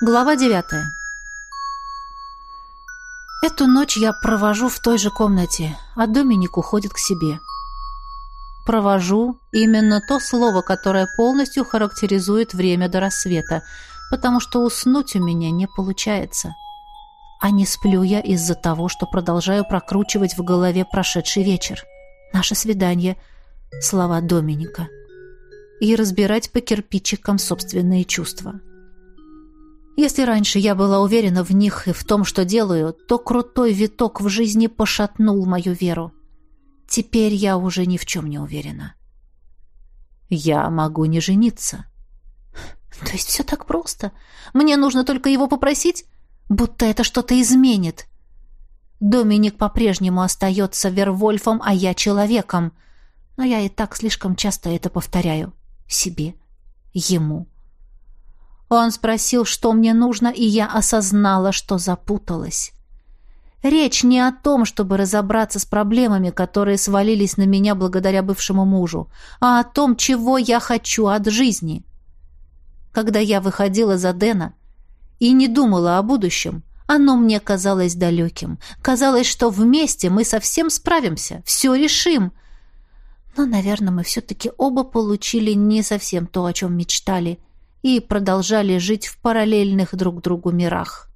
Глава девятая. Эту ночь я провожу в той же комнате, а Доминик уходит к себе. Провожу именно то слово, которое полностью характеризует время до рассвета, потому что уснуть у меня не получается. А не сплю я из-за того, что продолжаю прокручивать в голове прошедший вечер. Наше свидание, слова Доминика. И разбирать по кирпичикам собственные чувства. Если раньше я была уверена в них и в том, что делаю, то крутой виток в жизни пошатнул мою веру. Теперь я уже ни в чем не уверена. Я могу не жениться. То есть все так просто? Мне нужно только его попросить? Будто это что-то изменит. Доминик по-прежнему остается Вервольфом, а я человеком. Но я и так слишком часто это повторяю. Себе. Ему. Он спросил, что мне нужно, и я осознала, что запуталась. Речь не о том, чтобы разобраться с проблемами, которые свалились на меня благодаря бывшему мужу, а о том, чего я хочу от жизни. Когда я выходила за Дэна и не думала о будущем, оно мне казалось далеким. Казалось, что вместе мы совсем справимся, все решим. Но, наверное, мы все-таки оба получили не совсем то, о чем мечтали – и продолжали жить в параллельных друг другу мирах.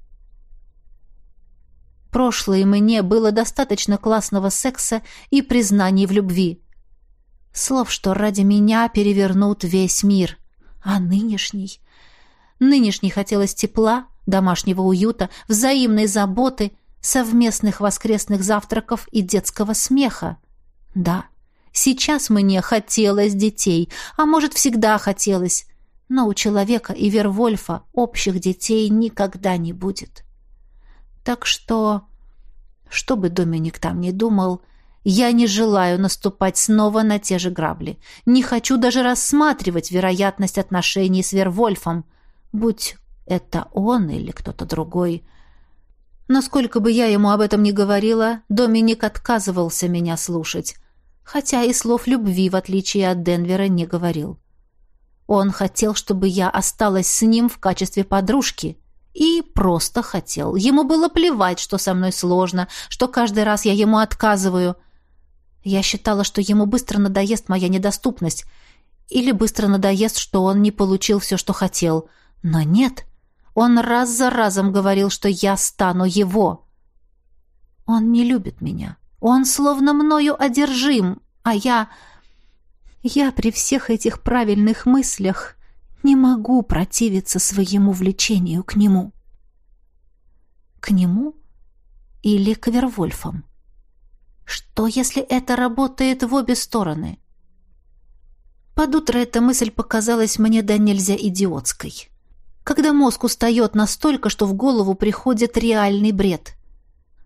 Прошлое мне было достаточно классного секса и признаний в любви. Слов, что ради меня перевернут весь мир. А нынешний? Нынешний хотелось тепла, домашнего уюта, взаимной заботы, совместных воскресных завтраков и детского смеха. Да, сейчас мне хотелось детей, а может, всегда хотелось, но у человека и Вервольфа общих детей никогда не будет. Так что, что бы Доминик там ни думал, я не желаю наступать снова на те же грабли. Не хочу даже рассматривать вероятность отношений с Вервольфом, будь это он или кто-то другой. Насколько бы я ему об этом ни говорила, Доминик отказывался меня слушать, хотя и слов любви, в отличие от Денвера, не говорил. Он хотел, чтобы я осталась с ним в качестве подружки. И просто хотел. Ему было плевать, что со мной сложно, что каждый раз я ему отказываю. Я считала, что ему быстро надоест моя недоступность. Или быстро надоест, что он не получил все, что хотел. Но нет. Он раз за разом говорил, что я стану его. Он не любит меня. Он словно мною одержим, а я... Я при всех этих правильных мыслях не могу противиться своему влечению к нему. К нему или к Вервольфам? Что, если это работает в обе стороны? Под утро эта мысль показалась мне да нельзя идиотской. Когда мозг устает настолько, что в голову приходит реальный бред.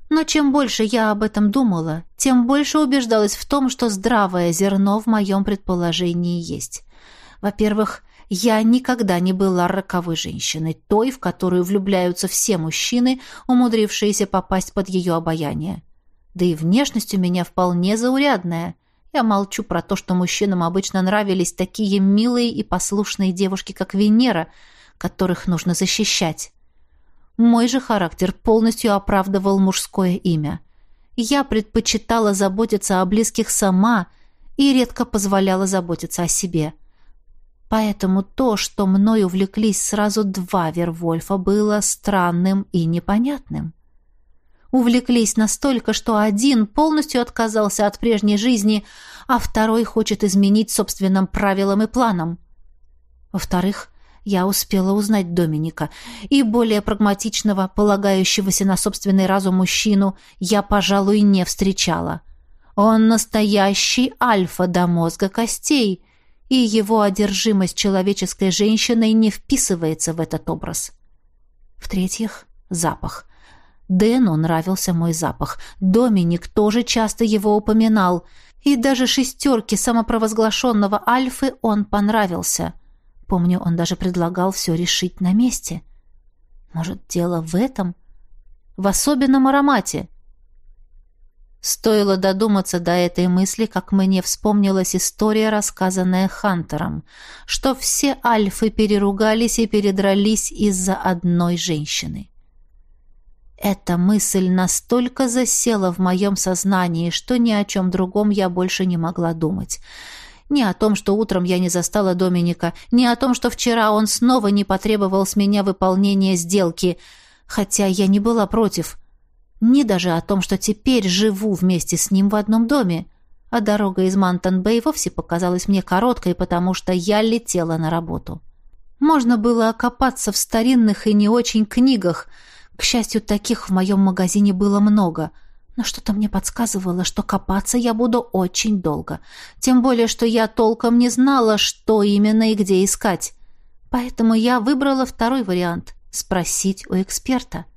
Но чем больше я об этом думала, тем больше убеждалась в том, что здравое зерно в моем предположении есть. Во-первых, я никогда не была роковой женщиной, той, в которую влюбляются все мужчины, умудрившиеся попасть под ее обаяние. Да и внешность у меня вполне заурядная. Я молчу про то, что мужчинам обычно нравились такие милые и послушные девушки, как Венера, которых нужно защищать. Мой же характер полностью оправдывал мужское имя. Я предпочитала заботиться о близких сама и редко позволяла заботиться о себе. Поэтому то, что мной увлеклись сразу два Вервольфа, было странным и непонятным. Увлеклись настолько, что один полностью отказался от прежней жизни, а второй хочет изменить собственным правилам и планам. Во-вторых, я успела узнать Доминика, и более прагматичного, полагающегося на собственный разум мужчину, я, пожалуй, не встречала. Он настоящий альфа до мозга костей, и его одержимость человеческой женщиной не вписывается в этот образ. В-третьих, запах. Дэну нравился мой запах. Доминик тоже часто его упоминал, и даже шестерке самопровозглашенного альфы он понравился — Помню, он даже предлагал все решить на месте. Может, дело в этом? В особенном аромате? Стоило додуматься до этой мысли, как мне вспомнилась история, рассказанная Хантером, что все альфы переругались и передрались из-за одной женщины. Эта мысль настолько засела в моем сознании, что ни о чем другом я больше не могла думать. Ни о том, что утром я не застала Доминика, ни о том, что вчера он снова не потребовал с меня выполнения сделки, хотя я не была против — ни даже о том, что теперь живу вместе с ним в одном доме. А дорога из Мантон-Бэй вовсе показалась мне короткой, потому что я летела на работу. Можно было окопаться в старинных и не очень книгах. К счастью, таких в моем магазине было много. Но что-то мне подсказывало, что копаться я буду очень долго. Тем более, что я толком не знала, что именно и где искать. Поэтому я выбрала второй вариант — спросить у эксперта —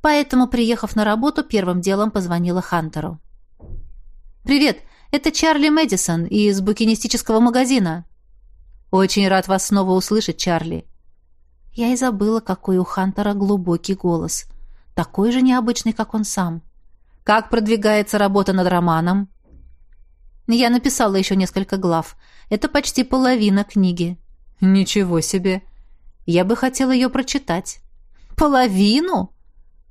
Поэтому, приехав на работу, первым делом позвонила Хантеру. «Привет, это Чарли Мэдисон из букинистического магазина». «Очень рад вас снова услышать, Чарли». Я и забыла, какой у Хантера глубокий голос. Такой же необычный, как он сам. «Как продвигается работа над романом?» Я написала еще несколько глав. Это почти половина книги. «Ничего себе! Я бы хотела ее прочитать». «Половину?»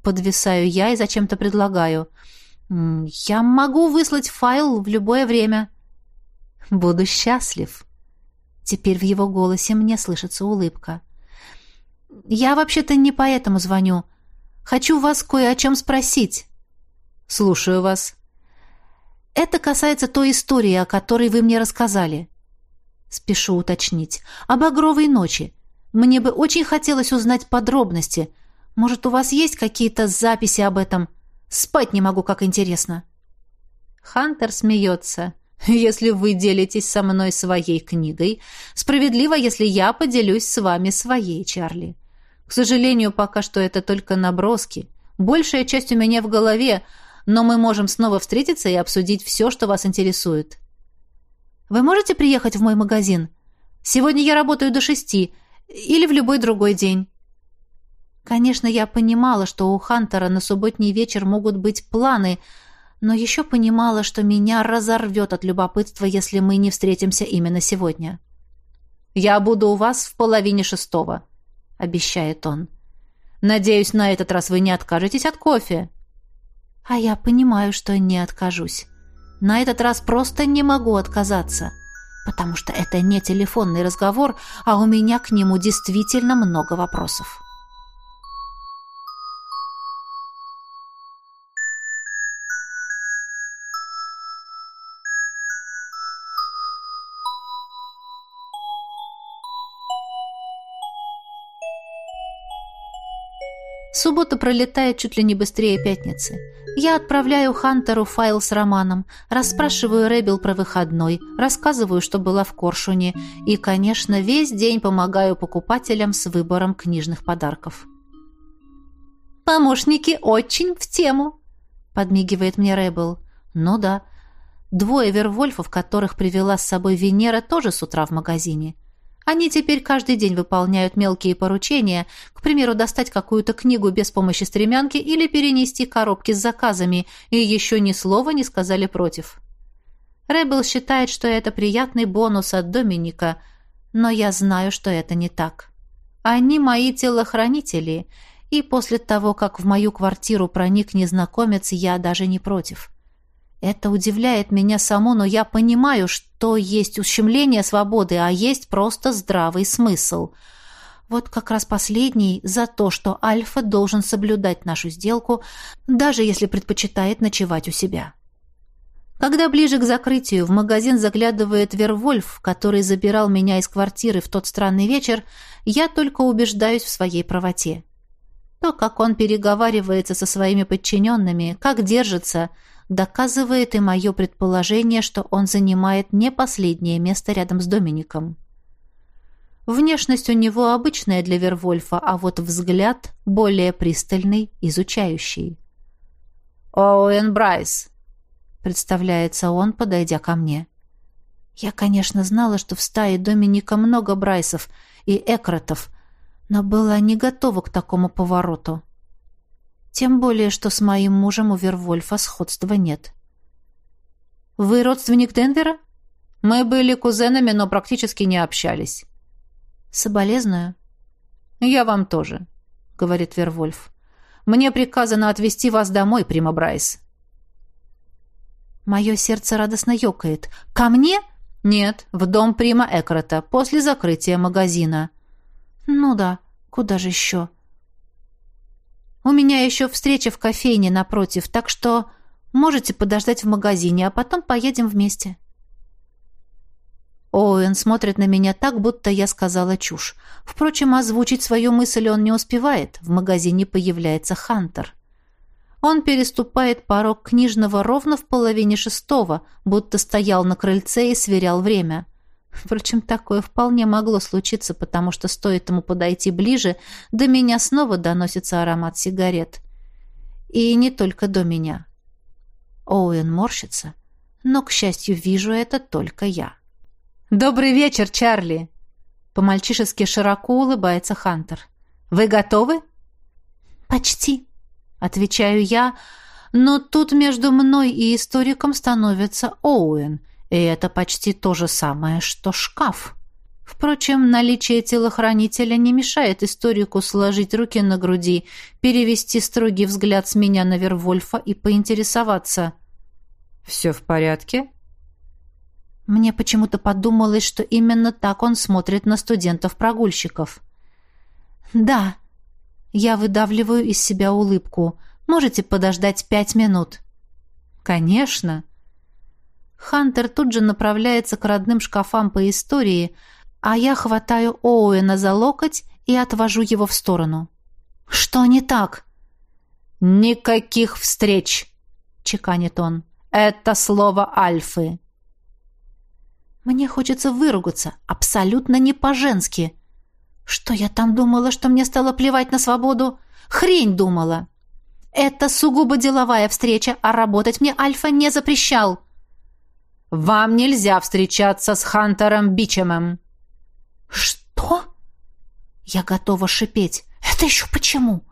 Подвисаю я и зачем-то предлагаю. «Я могу выслать файл в любое время». «Буду счастлив». Теперь в его голосе мне слышится улыбка. «Я вообще-то не поэтому звоню. Хочу вас кое о чем спросить». «Слушаю вас». «Это касается той истории, о которой вы мне рассказали». Спешу уточнить. «Об Огровой ночи. Мне бы очень хотелось узнать подробности». Может, у вас есть какие-то записи об этом? Спать не могу, как интересно». Хантер смеется. «Если вы делитесь со мной своей книгой, справедливо, если я поделюсь с вами своей, Чарли. К сожалению, пока что это только наброски. Большая часть у меня в голове, но мы можем снова встретиться и обсудить все, что вас интересует. Вы можете приехать в мой магазин? Сегодня я работаю до шести или в любой другой день». Конечно, я понимала, что у Хантера на субботний вечер могут быть планы, но еще понимала, что меня разорвет от любопытства, если мы не встретимся именно сегодня. «Я буду у вас в половине шестого», — обещает он. «Надеюсь, на этот раз вы не откажетесь от кофе». А я понимаю, что не откажусь. На этот раз просто не могу отказаться, потому что это не телефонный разговор, а у меня к нему действительно много вопросов. Суббота пролетает чуть ли не быстрее пятницы. Я отправляю Хантеру файл с романом, расспрашиваю Ребел про выходной, рассказываю, что была в Коршуне, и, конечно, весь день помогаю покупателям с выбором книжных подарков. «Помощники очень в тему», — подмигивает мне Ребел. «Ну да, двое вервольфов, которых привела с собой Венера, тоже с утра в магазине». Они теперь каждый день выполняют мелкие поручения, к примеру, достать какую-то книгу без помощи стремянки или перенести коробки с заказами, и еще ни слова не сказали против. Рэббл считает, что это приятный бонус от Доминика, но я знаю, что это не так. Они мои телохранители, и после того, как в мою квартиру проник незнакомец, я даже не против. Это удивляет меня саму, но я понимаю, что есть ущемление свободы, а есть просто здравый смысл. Вот как раз последний за то, что Альфа должен соблюдать нашу сделку, даже если предпочитает ночевать у себя. Когда ближе к закрытию в магазин заглядывает Вервольф, который забирал меня из квартиры в тот странный вечер, я только убеждаюсь в своей правоте. То, как он переговаривается со своими подчиненными, как держится – доказывает и мое предположение, что он занимает не последнее место рядом с Домиником. Внешность у него обычная для Вервольфа, а вот взгляд более пристальный, изучающий. «Оуэн Брайс», — представляется он, подойдя ко мне. Я, конечно, знала, что в стае Доминика много Брайсов и Экротов, но была не готова к такому повороту. Тем более, что с моим мужем у Вервольфа сходства нет. «Вы родственник Денвера?» «Мы были кузенами, но практически не общались». «Соболезную». «Я вам тоже», — говорит Вервольф. «Мне приказано отвезти вас домой, Прима Брайс». Мое сердце радостно ёкает. «Ко мне?» «Нет, в дом Прима Экрота, после закрытия магазина». «Ну да, куда же еще?» У меня еще встреча в кофейне напротив, так что можете подождать в магазине, а потом поедем вместе». Оуэн смотрит на меня так, будто я сказала чушь. Впрочем, озвучить свою мысль он не успевает. В магазине появляется Хантер. Он переступает порог книжного ровно в половине шестого, будто стоял на крыльце и сверял время. Впрочем, такое вполне могло случиться, потому что стоит ему подойти ближе, до меня снова доносится аромат сигарет. И не только до меня. Оуэн морщится, но, к счастью, вижу это только я. «Добрый вечер, Чарли!» По-мальчишески широко улыбается Хантер. «Вы готовы?» «Почти», — отвечаю я, но тут между мной и историком становится Оуэн — и это почти то же самое, что шкаф. Впрочем, наличие телохранителя не мешает историку сложить руки на груди, перевести строгий взгляд с меня на Вервольфа и поинтересоваться. «Все в порядке?» Мне почему-то подумалось, что именно так он смотрит на студентов-прогульщиков. «Да». Я выдавливаю из себя улыбку. «Можете подождать пять минут?» «Конечно». Хантер тут же направляется к родным шкафам по истории, а я хватаю Оуэна за локоть и отвожу его в сторону. «Что не так?» «Никаких встреч!» — чеканит он. «Это слово Альфы!» Мне хочется выругаться, абсолютно не по-женски. Что я там думала, что мне стало плевать на свободу? Хрень думала. Это сугубо деловая встреча, а работать мне Альфа не запрещал. Вам нельзя встречаться с Хантером Бичемом». «Что?» Я готова шипеть. «Это еще почему?»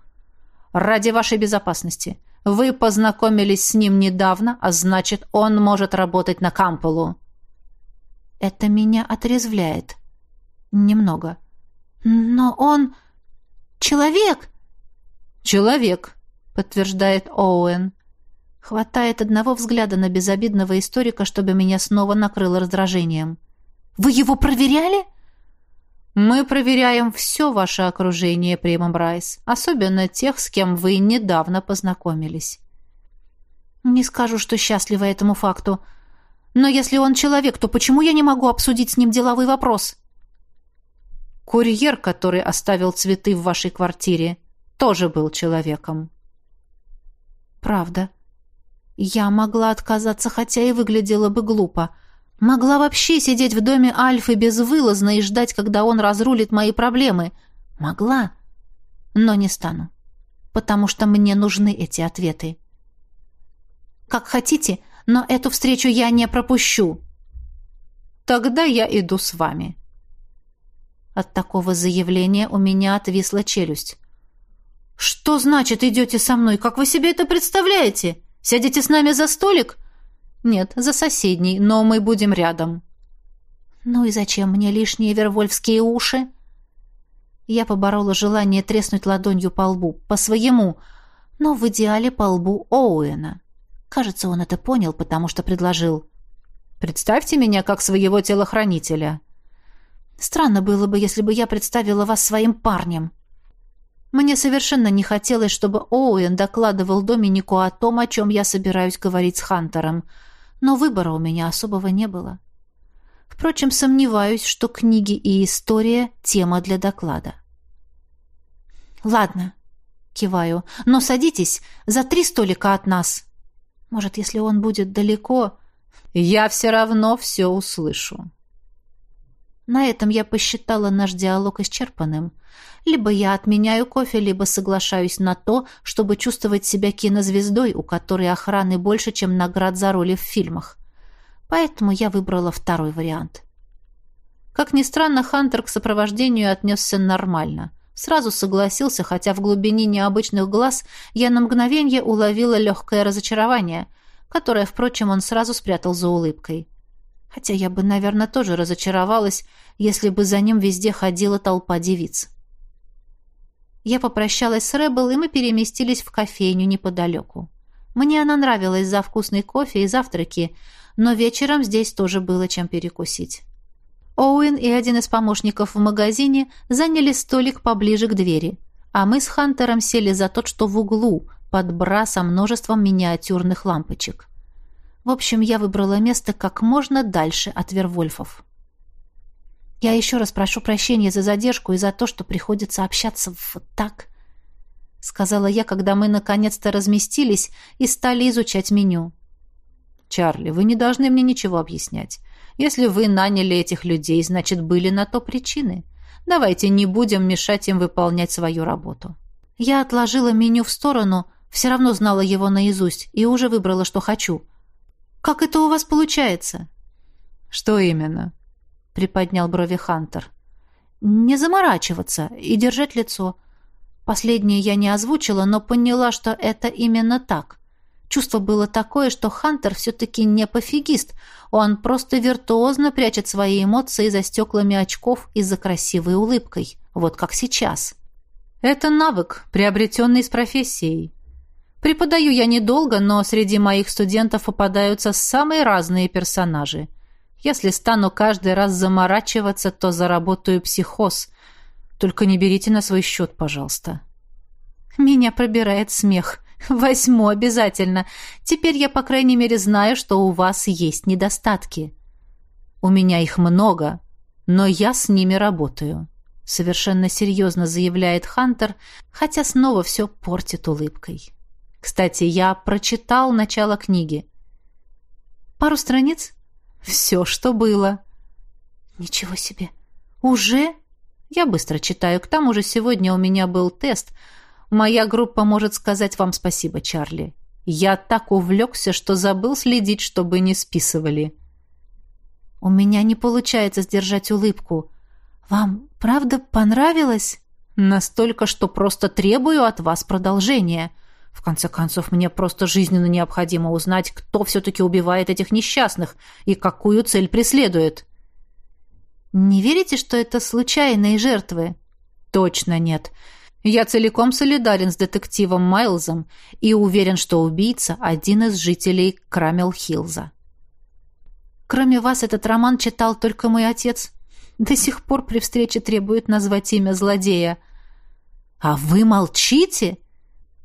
«Ради вашей безопасности. Вы познакомились с ним недавно, а значит, он может работать на Кампелу». Это меня отрезвляет. Немного. «Но он... человек!» «Человек», — подтверждает Оуэн. Хватает одного взгляда на безобидного историка, чтобы меня снова накрыло раздражением. «Вы его проверяли?» «Мы проверяем все ваше окружение, Прима Брайс, особенно тех, с кем вы недавно познакомились». «Не скажу, что счастлива этому факту. Но если он человек, то почему я не могу обсудить с ним деловой вопрос?» «Курьер, который оставил цветы в вашей квартире, тоже был человеком». «Правда. Я могла отказаться, хотя и выглядела бы глупо. Могла вообще сидеть в доме Альфы безвылазно и ждать, когда он разрулит мои проблемы. Могла, но не стану, потому что мне нужны эти ответы. Как хотите, но эту встречу я не пропущу. Тогда я иду с вами. От такого заявления у меня отвисла челюсть. Что значит идете со мной? Как вы себе это представляете? Сядете с нами за столик? Нет, за соседний, но мы будем рядом. Ну и зачем мне лишние вервольфские уши? Я поборола желание треснуть ладонью по лбу, по своему, но в идеале по лбу Оуэна. Кажется, он это понял, потому что предложил. «Представьте меня как своего телохранителя». «Странно было бы, если бы я представила вас своим парнем», мне совершенно не хотелось, чтобы Оуэн докладывал Доминику о том, о чем я собираюсь говорить с Хантером, но выбора у меня особого не было. Впрочем, сомневаюсь, что книги и история — тема для доклада. «Ладно», — киваю, — «но садитесь за три столика от нас. Может, если он будет далеко...» «Я все равно все услышу». На этом я посчитала наш диалог исчерпанным — либо я отменяю кофе, либо соглашаюсь на то, чтобы чувствовать себя кинозвездой, у которой охраны больше, чем наград за роли в фильмах. Поэтому я выбрала второй вариант. Как ни странно, Хантер к сопровождению отнесся нормально. Сразу согласился, хотя в глубине необычных глаз я на мгновение уловила легкое разочарование, которое, впрочем, он сразу спрятал за улыбкой. Хотя я бы, наверное, тоже разочаровалась, если бы за ним везде ходила толпа девиц. Я попрощалась с Рэббл, и мы переместились в кофейню неподалеку. Мне она нравилась за вкусный кофе и завтраки, но вечером здесь тоже было чем перекусить. Оуэн и один из помощников в магазине заняли столик поближе к двери, а мы с Хантером сели за тот, что в углу, под бра со множеством миниатюрных лампочек. В общем, я выбрала место как можно дальше от Вервольфов. Я еще раз прошу прощения за задержку и за то, что приходится общаться вот так, сказала я, когда мы наконец-то разместились и стали изучать меню. Чарли, вы не должны мне ничего объяснять. Если вы наняли этих людей, значит, были на то причины. Давайте не будем мешать им выполнять свою работу. Я отложила меню в сторону, все равно знала его наизусть и уже выбрала, что хочу. Как это у вас получается? Что именно? приподнял брови Хантер. Не заморачиваться и держать лицо. Последнее я не озвучила, но поняла, что это именно так. Чувство было такое, что Хантер все-таки не пофигист. Он просто виртуозно прячет свои эмоции за стеклами очков и за красивой улыбкой. Вот как сейчас. Это навык, приобретенный с профессией. Преподаю я недолго, но среди моих студентов попадаются самые разные персонажи. Если стану каждый раз заморачиваться, то заработаю психоз. Только не берите на свой счет, пожалуйста. Меня пробирает смех. Возьму обязательно. Теперь я, по крайней мере, знаю, что у вас есть недостатки. У меня их много, но я с ними работаю. Совершенно серьезно заявляет Хантер, хотя снова все портит улыбкой. Кстати, я прочитал начало книги. Пару страниц? Все, что было. Ничего себе. Уже? Я быстро читаю. К тому же сегодня у меня был тест. Моя группа может сказать вам спасибо, Чарли. Я так увлекся, что забыл следить, чтобы не списывали. У меня не получается сдержать улыбку. Вам правда понравилось? Настолько, что просто требую от вас продолжения. — в конце концов, мне просто жизненно необходимо узнать, кто все-таки убивает этих несчастных и какую цель преследует. Не верите, что это случайные жертвы? Точно нет. Я целиком солидарен с детективом Майлзом и уверен, что убийца – один из жителей Крамел-Хиллза. Кроме вас, этот роман читал только мой отец. До сих пор при встрече требует назвать имя злодея. А вы молчите?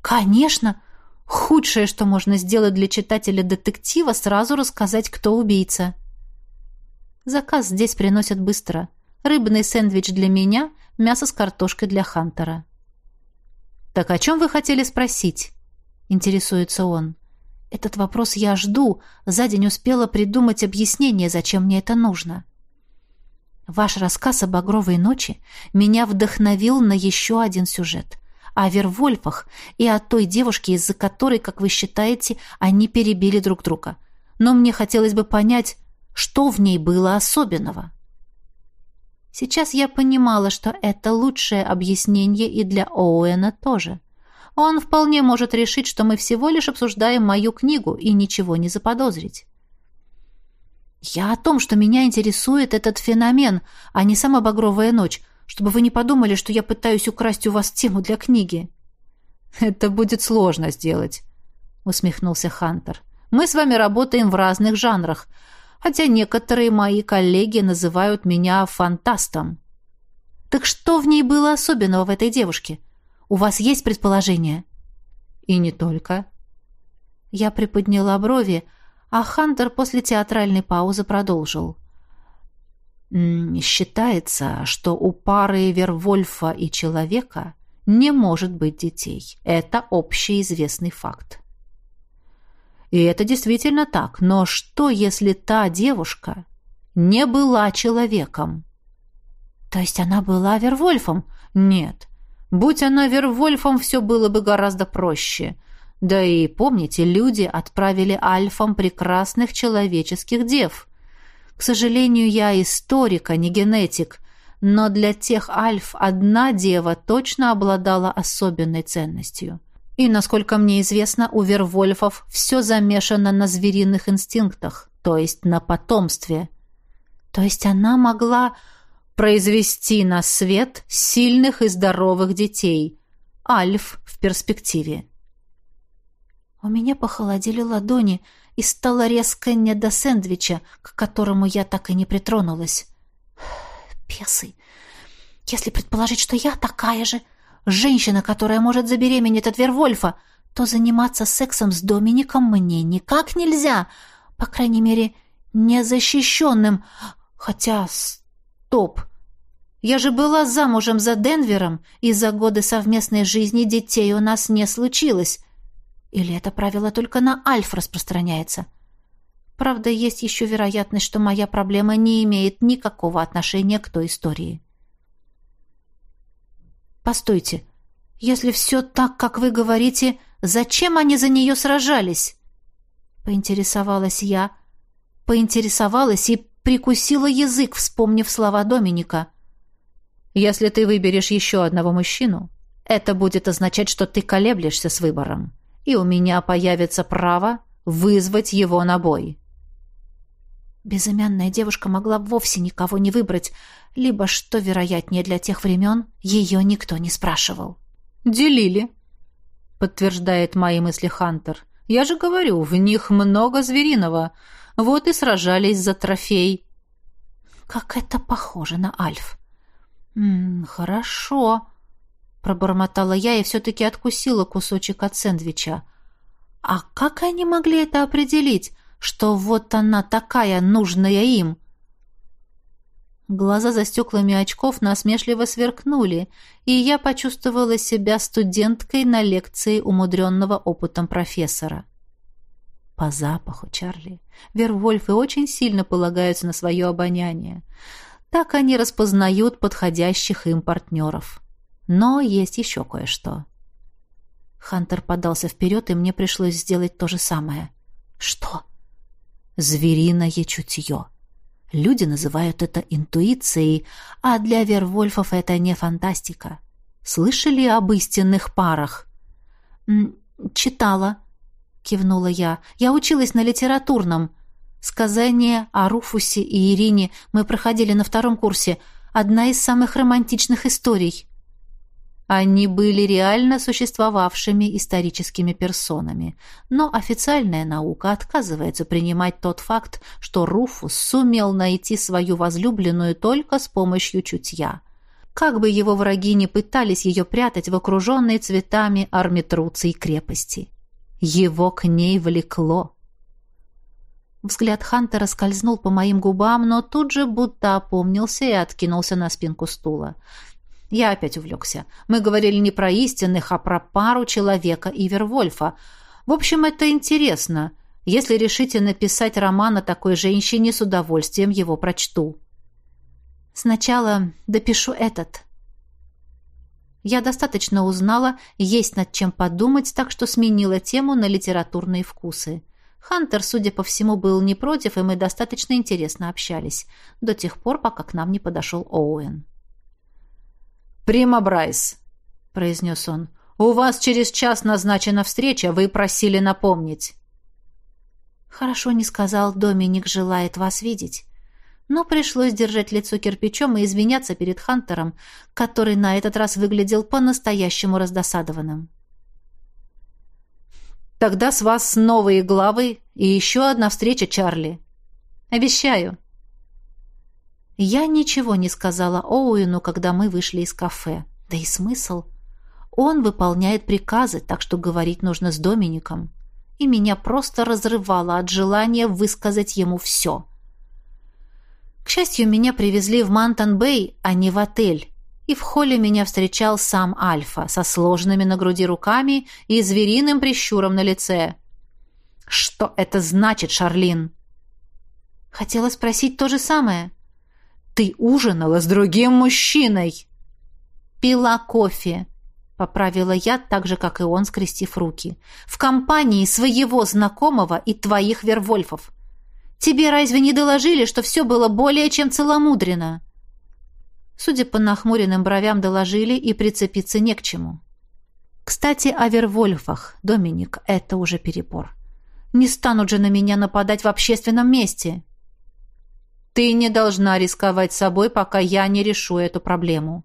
Конечно. Худшее, что можно сделать для читателя детектива, сразу рассказать, кто убийца. Заказ здесь приносят быстро. Рыбный сэндвич для меня, мясо с картошкой для Хантера. «Так о чем вы хотели спросить?» — интересуется он. «Этот вопрос я жду. За день успела придумать объяснение, зачем мне это нужно». Ваш рассказ о «Багровой ночи» меня вдохновил на еще один сюжет о Вервольфах и о той девушке, из-за которой, как вы считаете, они перебили друг друга. Но мне хотелось бы понять, что в ней было особенного. Сейчас я понимала, что это лучшее объяснение и для Оуэна тоже. Он вполне может решить, что мы всего лишь обсуждаем мою книгу и ничего не заподозрить. Я о том, что меня интересует этот феномен, а не сама багровая ночь, чтобы вы не подумали, что я пытаюсь украсть у вас тему для книги». «Это будет сложно сделать», — усмехнулся Хантер. «Мы с вами работаем в разных жанрах, хотя некоторые мои коллеги называют меня фантастом». «Так что в ней было особенного в этой девушке? У вас есть предположение?» «И не только». Я приподняла брови, а Хантер после театральной паузы продолжил. Считается, что у пары Вервольфа и человека не может быть детей. Это общеизвестный факт. И это действительно так. Но что, если та девушка не была человеком? То есть она была Вервольфом? Нет. Будь она Вервольфом, все было бы гораздо проще. Да и помните, люди отправили альфам прекрасных человеческих дев – к сожалению, я историк, а не генетик, но для тех альф одна дева точно обладала особенной ценностью. И, насколько мне известно, у вервольфов все замешано на звериных инстинктах, то есть на потомстве. То есть она могла произвести на свет сильных и здоровых детей. Альф в перспективе. У меня похолодели ладони, и стало резко не до сэндвича, к которому я так и не притронулась. Песы. Если предположить, что я такая же женщина, которая может забеременеть от Вервольфа, то заниматься сексом с Домиником мне никак нельзя. По крайней мере, незащищенным. Хотя, стоп. Я же была замужем за Денвером, и за годы совместной жизни детей у нас не случилось. Или это правило только на Альф распространяется? Правда, есть еще вероятность, что моя проблема не имеет никакого отношения к той истории. Постойте, если все так, как вы говорите, зачем они за нее сражались? Поинтересовалась я, поинтересовалась и прикусила язык, вспомнив слова Доминика. «Если ты выберешь еще одного мужчину, это будет означать, что ты колеблешься с выбором и у меня появится право вызвать его на бой. Безымянная девушка могла вовсе никого не выбрать, либо, что вероятнее для тех времен, ее никто не спрашивал. «Делили», — подтверждает мои мысли Хантер. «Я же говорю, в них много звериного. Вот и сражались за трофей». «Как это похоже на Альф!» «М -м, «Хорошо», Пробормотала я и все-таки откусила кусочек от сэндвича. А как они могли это определить, что вот она такая, нужная им? Глаза за стеклами очков насмешливо сверкнули, и я почувствовала себя студенткой на лекции умудренного опытом профессора. По запаху, Чарли. Вервольфы очень сильно полагаются на свое обоняние. Так они распознают подходящих им партнеров. Но есть еще кое-что. Хантер подался вперед, и мне пришлось сделать то же самое. Что? Звериное чутье. Люди называют это интуицией, а для вервольфов это не фантастика. Слышали об истинных парах? «Читала», — кивнула я. «Я училась на литературном. Сказание о Руфусе и Ирине мы проходили на втором курсе. Одна из самых романтичных историй». Они были реально существовавшими историческими персонами, но официальная наука отказывается принимать тот факт, что Руфус сумел найти свою возлюбленную только с помощью чутья. Как бы его враги не пытались ее прятать в окруженной цветами армитруций крепости. Его к ней влекло. Взгляд Хантера скользнул по моим губам, но тут же будто опомнился и откинулся на спинку стула. Я опять увлекся. Мы говорили не про истинных, а про пару человека и Вервольфа. В общем, это интересно. Если решите написать роман о такой женщине, с удовольствием его прочту. Сначала допишу этот. Я достаточно узнала, есть над чем подумать, так что сменила тему на литературные вкусы. Хантер, судя по всему, был не против, и мы достаточно интересно общались, до тех пор, пока к нам не подошел Оуэн. «Прима Брайс», — произнес он, — «у вас через час назначена встреча, вы просили напомнить». «Хорошо не сказал, Доминик желает вас видеть». Но пришлось держать лицо кирпичом и извиняться перед Хантером, который на этот раз выглядел по-настоящему раздосадованным. «Тогда с вас новые главы и еще одна встреча, Чарли. Обещаю». Я ничего не сказала Оуэну, когда мы вышли из кафе. Да и смысл? Он выполняет приказы, так что говорить нужно с Домиником. И меня просто разрывало от желания высказать ему все. К счастью, меня привезли в Мантон-Бэй, а не в отель. И в холле меня встречал сам Альфа со сложными на груди руками и звериным прищуром на лице. «Что это значит, Шарлин?» Хотела спросить то же самое. Ты ужинала с другим мужчиной. Пила кофе, поправила я, так же, как и он, скрестив руки. В компании своего знакомого и твоих вервольфов. Тебе разве не доложили, что все было более чем целомудренно? Судя по нахмуренным бровям, доложили, и прицепиться не к чему. Кстати, о Вервольфах, Доминик, это уже перебор. Не станут же на меня нападать в общественном месте. Ты не должна рисковать собой, пока я не решу эту проблему.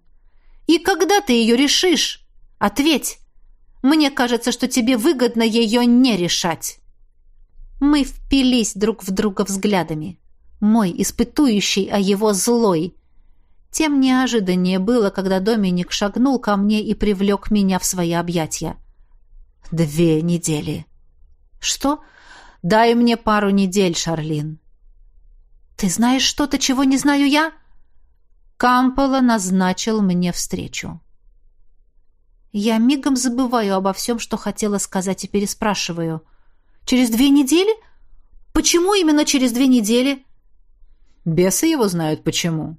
И когда ты ее решишь? Ответь. Мне кажется, что тебе выгодно ее не решать. Мы впились друг в друга взглядами. Мой испытующий, а его злой. Тем неожиданнее было, когда Доминик шагнул ко мне и привлек меня в свои объятия. Две недели. Что? Дай мне пару недель, Шарлин. Ты знаешь что-то, чего не знаю я? Кампола назначил мне встречу. Я мигом забываю обо всем, что хотела сказать, и переспрашиваю. «Через две недели? Почему именно через две недели?» «Бесы его знают почему».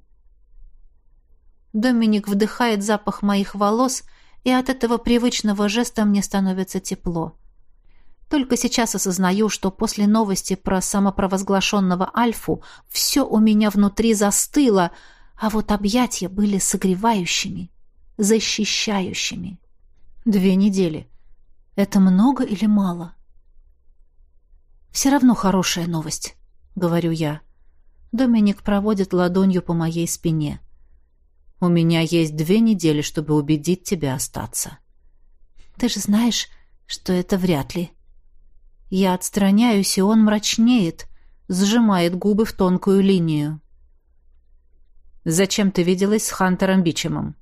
Доминик вдыхает запах моих волос, и от этого привычного жеста мне становится тепло. Только сейчас осознаю, что после новости про самопровозглашенного Альфу все у меня внутри застыло, а вот объятия были согревающими, защищающими. Две недели. Это много или мало? Все равно хорошая новость, говорю я. Доминик проводит ладонью по моей спине. У меня есть две недели, чтобы убедить тебя остаться. Ты же знаешь, что это вряд ли. Я отстраняюсь, и он мрачнеет, сжимает губы в тонкую линию. Зачем ты виделась с Хантером Бичемом?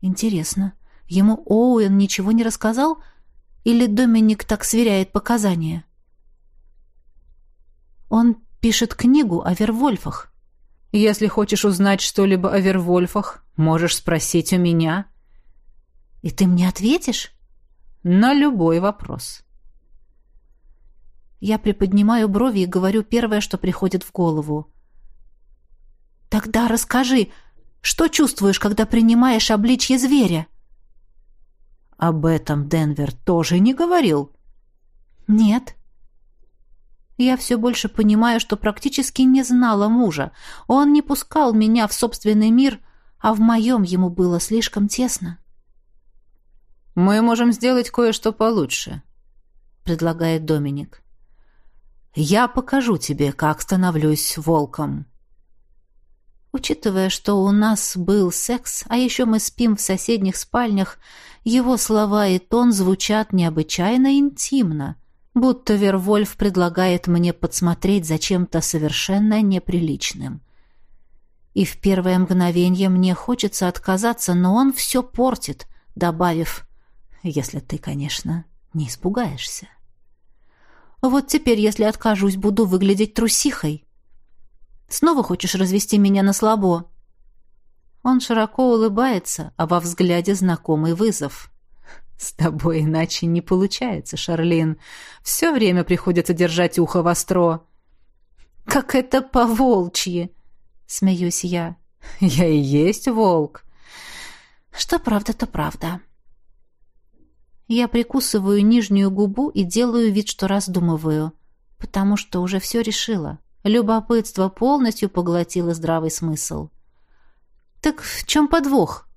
Интересно, Ему Оуэн ничего не рассказал? Или Доминик так сверяет показания? Он пишет книгу о Вервольфах. Если хочешь узнать что-либо о Вервольфах, можешь спросить у меня. И ты мне ответишь? На любой вопрос. Я приподнимаю брови и говорю первое, что приходит в голову. Тогда расскажи, что чувствуешь, когда принимаешь обличье зверя? Об этом Денвер тоже не говорил? Нет. Я все больше понимаю, что практически не знала мужа. Он не пускал меня в собственный мир, а в моем ему было слишком тесно. «Мы можем сделать кое-что получше», — предлагает Доминик. «Я покажу тебе, как становлюсь волком». Учитывая, что у нас был секс, а еще мы спим в соседних спальнях, его слова и тон звучат необычайно интимно, будто Вервольф предлагает мне подсмотреть за чем-то совершенно неприличным. И в первое мгновение мне хочется отказаться, но он все портит, добавив «если ты, конечно, не испугаешься». Вот теперь, если откажусь, буду выглядеть трусихой. Снова хочешь развести меня на слабо?» Он широко улыбается, а во взгляде знакомый вызов. «С тобой иначе не получается, Шарлин. Все время приходится держать ухо востро». «Как это по-волчьи!» — смеюсь я. «Я и есть волк». «Что правда, то правда». Я прикусываю нижнюю губу и делаю вид, что раздумываю, потому что уже все решила. Любопытство полностью поглотило здравый смысл. — так в чем подвох?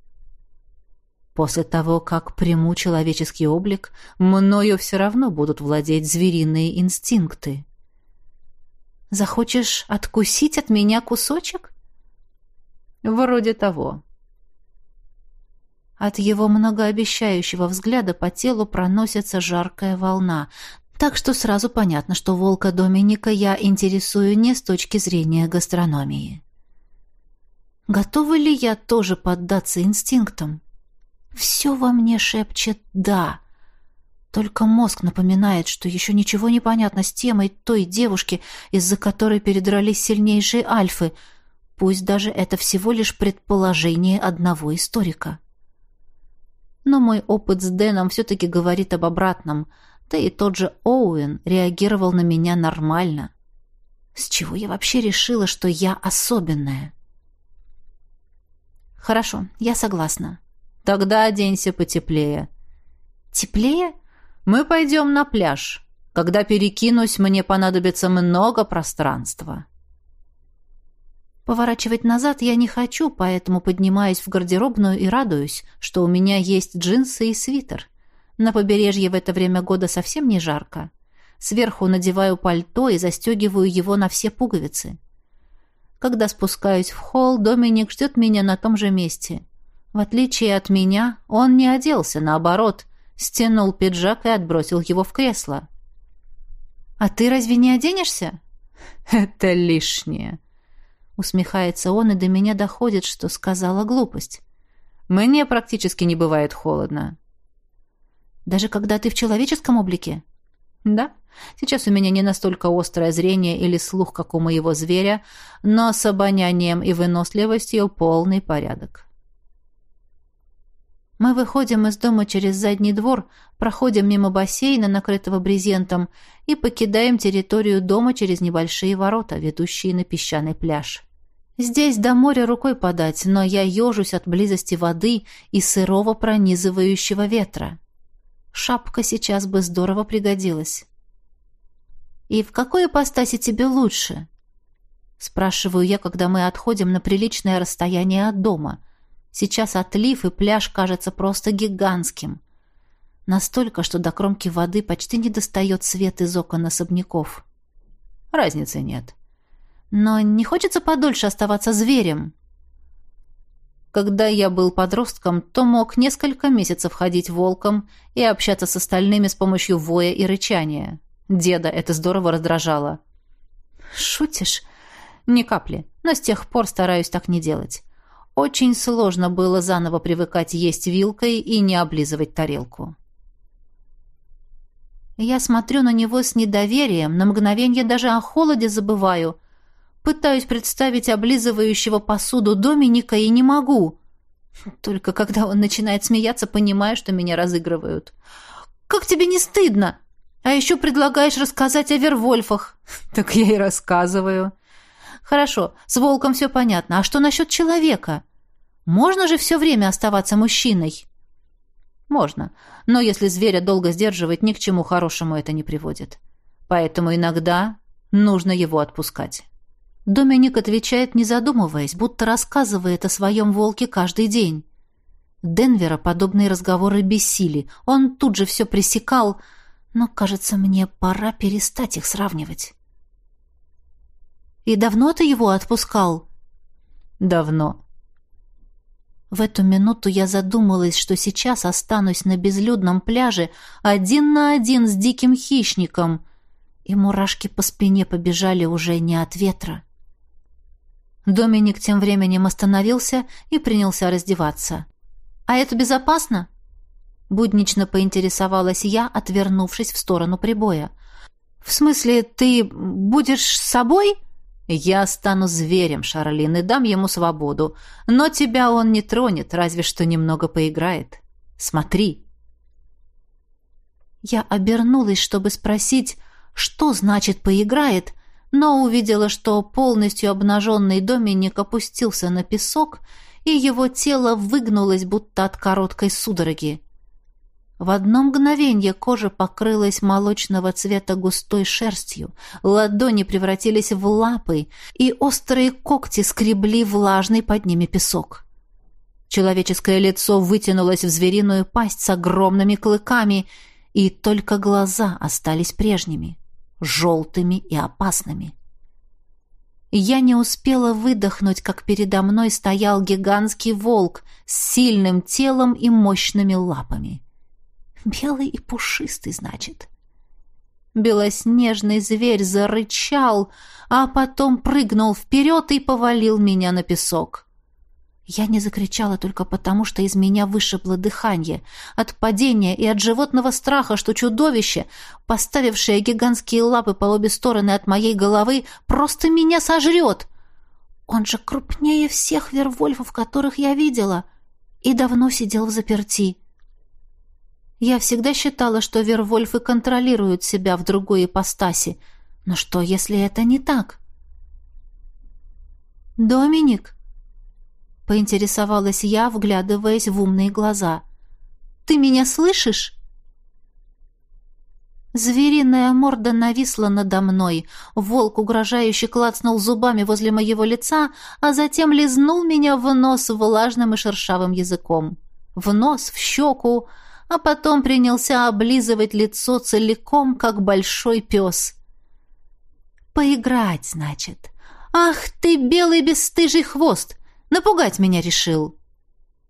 После того, как приму человеческий облик, мною все равно будут владеть звериные инстинкты. Захочешь откусить от меня кусочек? Вроде того. От его многообещающего взгляда по телу проносится жаркая волна, так что сразу понятно, что волка Доминика я интересую не с точки зрения гастрономии. Готова ли я тоже поддаться инстинктам? Все во мне шепчет «да». Только мозг напоминает, что еще ничего не понятно с темой той девушки, из-за которой передрались сильнейшие альфы, пусть даже это всего лишь предположение одного историка. Но мой опыт с Дэном все-таки говорит об обратном, да и тот же Оуэн реагировал на меня нормально. С чего я вообще решила, что я особенная? Хорошо, я согласна. Тогда оденься потеплее. Теплее? Мы пойдем на пляж. Когда перекинусь, мне понадобится много пространства. Поворачивать назад я не хочу, поэтому поднимаюсь в гардеробную и радуюсь, что у меня есть джинсы и свитер. На побережье в это время года совсем не жарко. Сверху надеваю пальто и застегиваю его на все пуговицы. Когда спускаюсь в холл, Доминик ждет меня на том же месте. В отличие от меня, он не оделся, наоборот, стянул пиджак и отбросил его в кресло. «А ты разве не оденешься?» «Это лишнее», — усмехается он, и до меня доходит, что сказала глупость. «Мне практически не бывает холодно». «Даже когда ты в человеческом облике?» «Да, сейчас у меня не настолько острое зрение или слух, как у моего зверя, но с обонянием и выносливостью полный порядок». Мы выходим из дома через задний двор, проходим мимо бассейна, накрытого брезентом, и покидаем территорию дома через небольшие ворота, ведущие на песчаный пляж. Здесь до моря рукой подать, но я ежусь от близости воды и сырого пронизывающего ветра. Шапка сейчас бы здорово пригодилась. «И в какой ипостаси тебе лучше?» Спрашиваю я, когда мы отходим на приличное расстояние от дома – Сейчас отлив, и пляж кажется просто гигантским. Настолько, что до кромки воды почти не достает свет из окон особняков. Разницы нет. Но не хочется подольше оставаться зверем. Когда я был подростком, то мог несколько месяцев ходить волком и общаться с остальными с помощью воя и рычания. Деда это здорово раздражало. «Шутишь?» «Ни капли, но с тех пор стараюсь так не делать. Очень сложно было заново привыкать есть вилкой и не облизывать тарелку. Я смотрю на него с недоверием, на мгновение даже о холоде забываю. Пытаюсь представить облизывающего посуду Доминика и не могу. Только когда он начинает смеяться, понимаю, что меня разыгрывают. «Как тебе не стыдно? А еще предлагаешь рассказать о Вервольфах». «Так я и рассказываю». Хорошо, с волком все понятно. А что насчет человека? Можно же все время оставаться мужчиной? Можно. Но если зверя долго сдерживать, ни к чему хорошему это не приводит. Поэтому иногда нужно его отпускать. Доминик отвечает, не задумываясь, будто рассказывает о своем волке каждый день. Денвера подобные разговоры бессили. Он тут же все пресекал, но, кажется, мне пора перестать их сравнивать. И давно ты его отпускал? Давно. В эту минуту я задумалась, что сейчас останусь на безлюдном пляже один на один с диким хищником, и мурашки по спине побежали уже не от ветра. Доминик тем временем остановился и принялся раздеваться. «А это безопасно?» Буднично поинтересовалась я, отвернувшись в сторону прибоя. «В смысле, ты будешь с собой?» «Я стану зверем, Шарлин, и дам ему свободу. Но тебя он не тронет, разве что немного поиграет. Смотри!» Я обернулась, чтобы спросить, что значит «поиграет», но увидела, что полностью обнаженный Доминик опустился на песок, и его тело выгнулось, будто от короткой судороги. В одно мгновение кожа покрылась молочного цвета густой шерстью, ладони превратились в лапы, и острые когти скребли влажный под ними песок. Человеческое лицо вытянулось в звериную пасть с огромными клыками, и только глаза остались прежними, желтыми и опасными. Я не успела выдохнуть, как передо мной стоял гигантский волк с сильным телом и мощными лапами. Белый и пушистый, значит. Белоснежный зверь зарычал, а потом прыгнул вперед и повалил меня на песок. Я не закричала только потому, что из меня вышибло дыхание, от падения и от животного страха, что чудовище, поставившее гигантские лапы по обе стороны от моей головы, просто меня сожрет. Он же крупнее всех вервольфов, которых я видела, и давно сидел в заперти. Я всегда считала, что Вервольфы контролируют себя в другой ипостаси. Но что, если это не так? «Доминик?» — поинтересовалась я, вглядываясь в умные глаза. «Ты меня слышишь?» Звериная морда нависла надо мной. Волк угрожающе клацнул зубами возле моего лица, а затем лизнул меня в нос влажным и шершавым языком. В нос, в щеку, а потом принялся облизывать лицо целиком, как большой пес. «Поиграть, значит. Ах ты, белый бесстыжий хвост! Напугать меня решил!»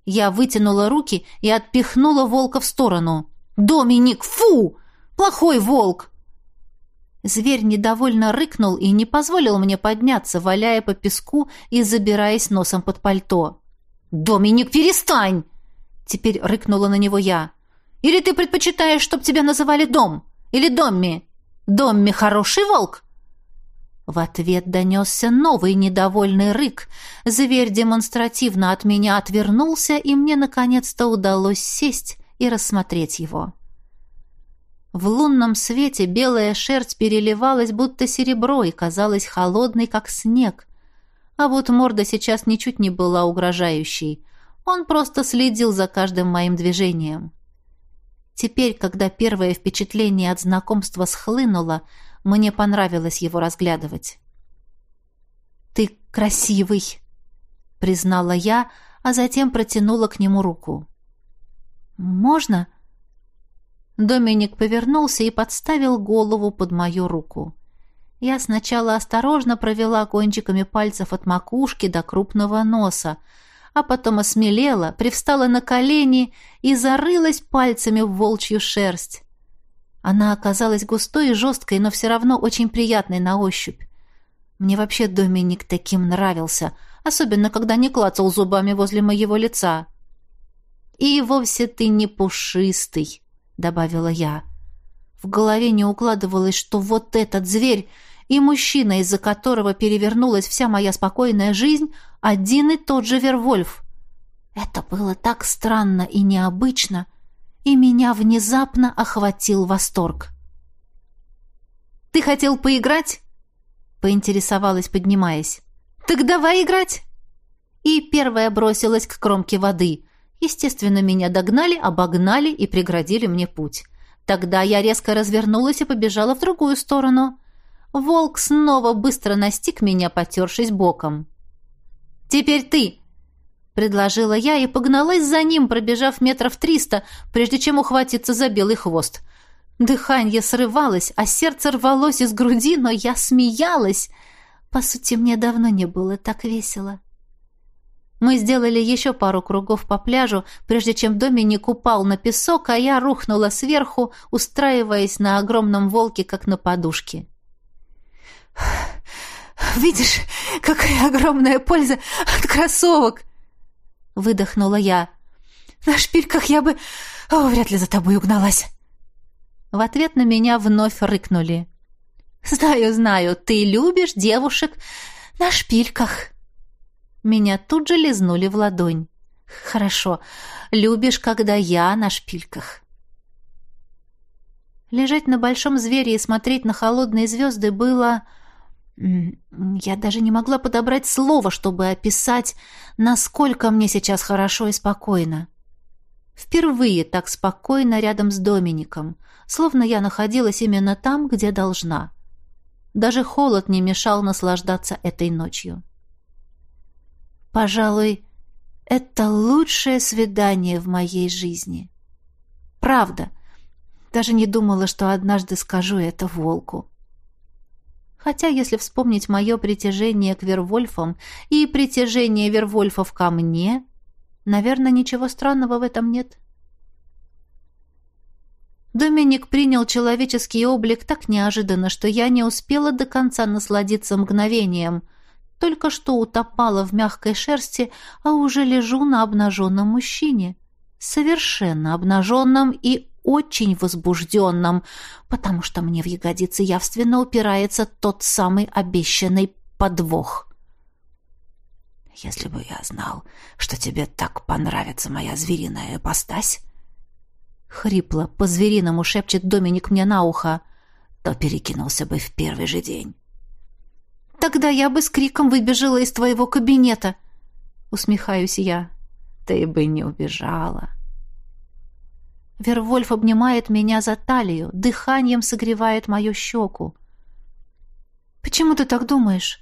Я вытянула руки и отпихнула волка в сторону. «Доминик, фу! Плохой волк!» Зверь недовольно рыкнул и не позволил мне подняться, валяя по песку и забираясь носом под пальто. «Доминик, перестань!» Теперь рыкнула на него я. «Или ты предпочитаешь, чтоб тебя называли Дом? Или Домми? Домми хороший волк?» В ответ донесся новый недовольный рык. Зверь демонстративно от меня отвернулся, и мне наконец-то удалось сесть и рассмотреть его. В лунном свете белая шерсть переливалась, будто серебро, и казалась холодной, как снег. А вот морда сейчас ничуть не была угрожающей. Он просто следил за каждым моим движением. Теперь, когда первое впечатление от знакомства схлынуло, мне понравилось его разглядывать. «Ты красивый», — признала я, а затем протянула к нему руку. «Можно?» Доминик повернулся и подставил голову под мою руку. Я сначала осторожно провела кончиками пальцев от макушки до крупного носа, а потом осмелела, привстала на колени и зарылась пальцами в волчью шерсть. Она оказалась густой и жесткой, но все равно очень приятной на ощупь. Мне вообще Доминик таким нравился, особенно когда не клацал зубами возле моего лица. «И вовсе ты не пушистый», — добавила я. В голове не укладывалось, что вот этот зверь и мужчина, из-за которого перевернулась вся моя спокойная жизнь, один и тот же Вервольф. Это было так странно и необычно, и меня внезапно охватил восторг. «Ты хотел поиграть?» — поинтересовалась, поднимаясь. «Так давай играть!» И первая бросилась к кромке воды — Естественно, меня догнали, обогнали и преградили мне путь. Тогда я резко развернулась и побежала в другую сторону. Волк снова быстро настиг меня, потершись боком. «Теперь ты!» — предложила я и погналась за ним, пробежав метров триста, прежде чем ухватиться за белый хвост. Дыхание срывалось, а сердце рвалось из груди, но я смеялась. По сути, мне давно не было так весело. Мы сделали еще пару кругов по пляжу, прежде чем Доминик упал на песок, а я рухнула сверху, устраиваясь на огромном волке, как на подушке. «Видишь, какая огромная польза от кроссовок!» Выдохнула я. «На шпильках я бы... О, вряд ли за тобой угналась!» В ответ на меня вновь рыкнули. «Знаю, знаю, ты любишь девушек на шпильках!» Меня тут же лизнули в ладонь. «Хорошо. Любишь, когда я на шпильках». Лежать на большом звере и смотреть на холодные звезды было... Я даже не могла подобрать слово, чтобы описать, насколько мне сейчас хорошо и спокойно. Впервые так спокойно рядом с Домиником, словно я находилась именно там, где должна. Даже холод не мешал наслаждаться этой ночью. Пожалуй, это лучшее свидание в моей жизни. Правда. Даже не думала, что однажды скажу это волку. Хотя, если вспомнить мое притяжение к Вервольфам и притяжение Вервольфов ко мне, наверное, ничего странного в этом нет. Доминик принял человеческий облик так неожиданно, что я не успела до конца насладиться мгновением — только что утопала в мягкой шерсти, а уже лежу на обнаженном мужчине. Совершенно обнаженном и очень возбужденном, потому что мне в ягодицы явственно упирается тот самый обещанный подвох. «Если бы я знал, что тебе так понравится моя звериная ипостась», — хрипло по-звериному шепчет Доминик мне на ухо, — то перекинулся бы в первый же день. Тогда я бы с криком выбежала из твоего кабинета. Усмехаюсь я. Ты бы не убежала. Вервольф обнимает меня за талию, дыханием согревает мою щеку. «Почему ты так думаешь?»